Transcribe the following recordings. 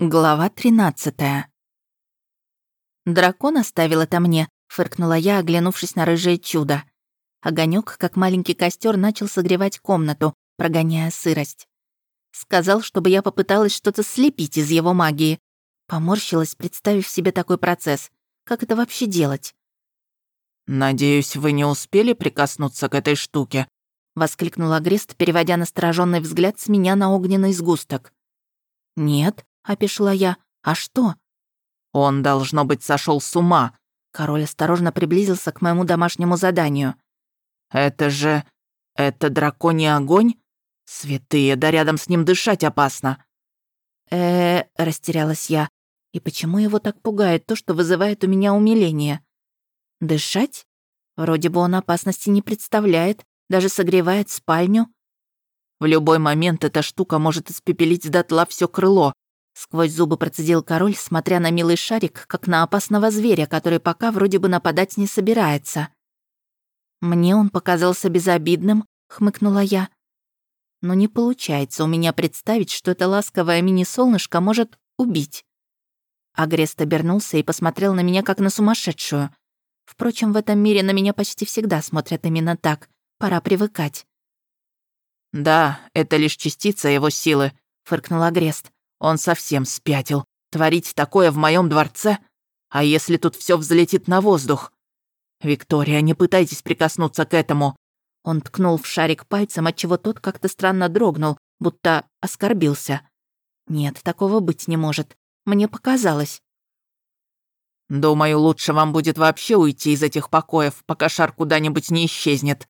Глава 13 «Дракон оставил это мне», — фыркнула я, оглянувшись на рыжее чудо. Огонек, как маленький костер, начал согревать комнату, прогоняя сырость. Сказал, чтобы я попыталась что-то слепить из его магии. Поморщилась, представив себе такой процесс. Как это вообще делать? «Надеюсь, вы не успели прикоснуться к этой штуке?» — воскликнул Агрест, переводя настороженный взгляд с меня на огненный сгусток. «Нет», — опешила я. «А что?» «Он, должно быть, сошел с ума». Король осторожно приблизился к моему домашнему заданию. «Это же... это драконий огонь? Святые, да рядом с ним дышать опасно». Э, растерялась я. И почему его так пугает то, что вызывает у меня умиление? Дышать? Вроде бы он опасности не представляет, даже согревает спальню. В любой момент эта штука может испепелить дотла все крыло. Сквозь зубы процедил король, смотря на милый шарик, как на опасного зверя, который пока вроде бы нападать не собирается. «Мне он показался безобидным», — хмыкнула я. «Но не получается у меня представить, что это ласковое мини-солнышко может убить». Агрест обернулся и посмотрел на меня, как на сумасшедшую. Впрочем, в этом мире на меня почти всегда смотрят именно так. Пора привыкать. «Да, это лишь частица его силы», — фыркнул Агрест. «Он совсем спятил. Творить такое в моем дворце? А если тут все взлетит на воздух? Виктория, не пытайтесь прикоснуться к этому». Он ткнул в шарик пальцем, отчего тот как-то странно дрогнул, будто оскорбился. «Нет, такого быть не может. Мне показалось». «Думаю, лучше вам будет вообще уйти из этих покоев, пока шар куда-нибудь не исчезнет»,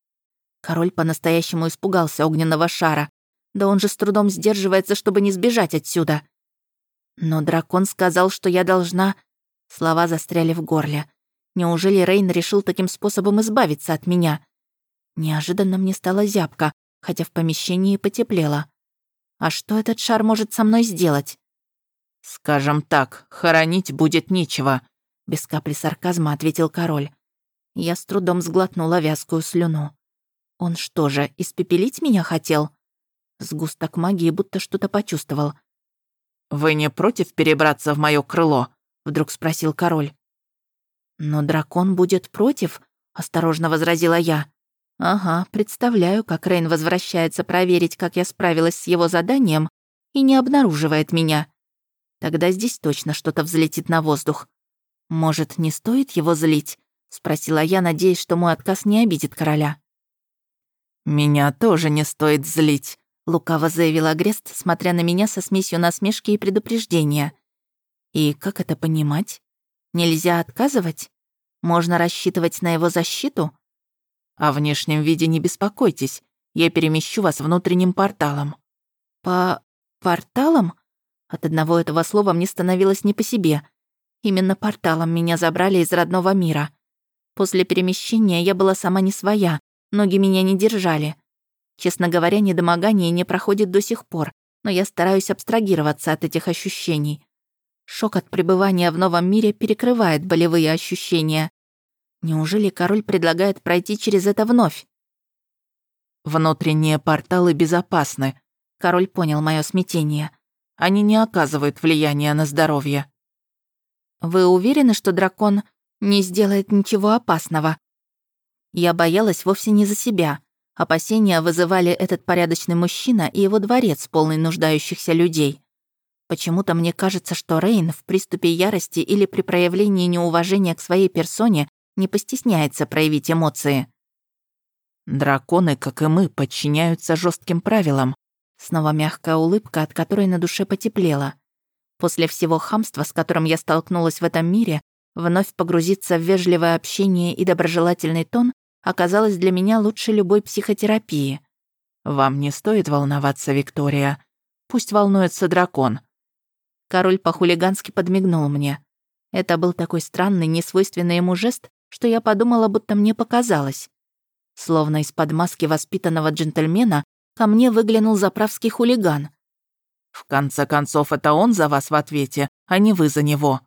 Король по-настоящему испугался огненного шара. Да он же с трудом сдерживается, чтобы не сбежать отсюда. Но дракон сказал, что я должна... Слова застряли в горле. Неужели Рейн решил таким способом избавиться от меня? Неожиданно мне стало зябко, хотя в помещении потеплело. А что этот шар может со мной сделать? «Скажем так, хоронить будет нечего», — без капли сарказма ответил король. Я с трудом сглотнула вязкую слюну. Он что же, испепелить меня хотел? Сгусток магии будто что-то почувствовал. «Вы не против перебраться в мое крыло?» — вдруг спросил король. «Но дракон будет против?» — осторожно возразила я. «Ага, представляю, как Рейн возвращается проверить, как я справилась с его заданием, и не обнаруживает меня. Тогда здесь точно что-то взлетит на воздух. Может, не стоит его злить?» — спросила я, надеясь, что мой отказ не обидит короля. «Меня тоже не стоит злить», — лукаво заявил Агрест, смотря на меня со смесью насмешки и предупреждения. «И как это понимать? Нельзя отказывать? Можно рассчитывать на его защиту?» «О внешнем виде не беспокойтесь. Я перемещу вас внутренним порталом». «По... порталом?» От одного этого слова мне становилось не по себе. Именно порталом меня забрали из родного мира. После перемещения я была сама не своя, Ноги меня не держали. Честно говоря, недомогание не проходит до сих пор, но я стараюсь абстрагироваться от этих ощущений. Шок от пребывания в новом мире перекрывает болевые ощущения. Неужели король предлагает пройти через это вновь? Внутренние порталы безопасны. Король понял мое смятение. Они не оказывают влияния на здоровье. Вы уверены, что дракон не сделает ничего опасного? Я боялась вовсе не за себя. Опасения вызывали этот порядочный мужчина и его дворец, полный нуждающихся людей. Почему-то мне кажется, что Рейн в приступе ярости или при проявлении неуважения к своей персоне не постесняется проявить эмоции. «Драконы, как и мы, подчиняются жестким правилам», Снова мягкая улыбка, от которой на душе потеплело. После всего хамства, с которым я столкнулась в этом мире, вновь погрузиться в вежливое общение и доброжелательный тон оказалась для меня лучше любой психотерапии. «Вам не стоит волноваться, Виктория. Пусть волнуется дракон». Король по-хулигански подмигнул мне. Это был такой странный, несвойственный ему жест, что я подумала, будто мне показалось. Словно из-под маски воспитанного джентльмена ко мне выглянул заправский хулиган. «В конце концов, это он за вас в ответе, а не вы за него»,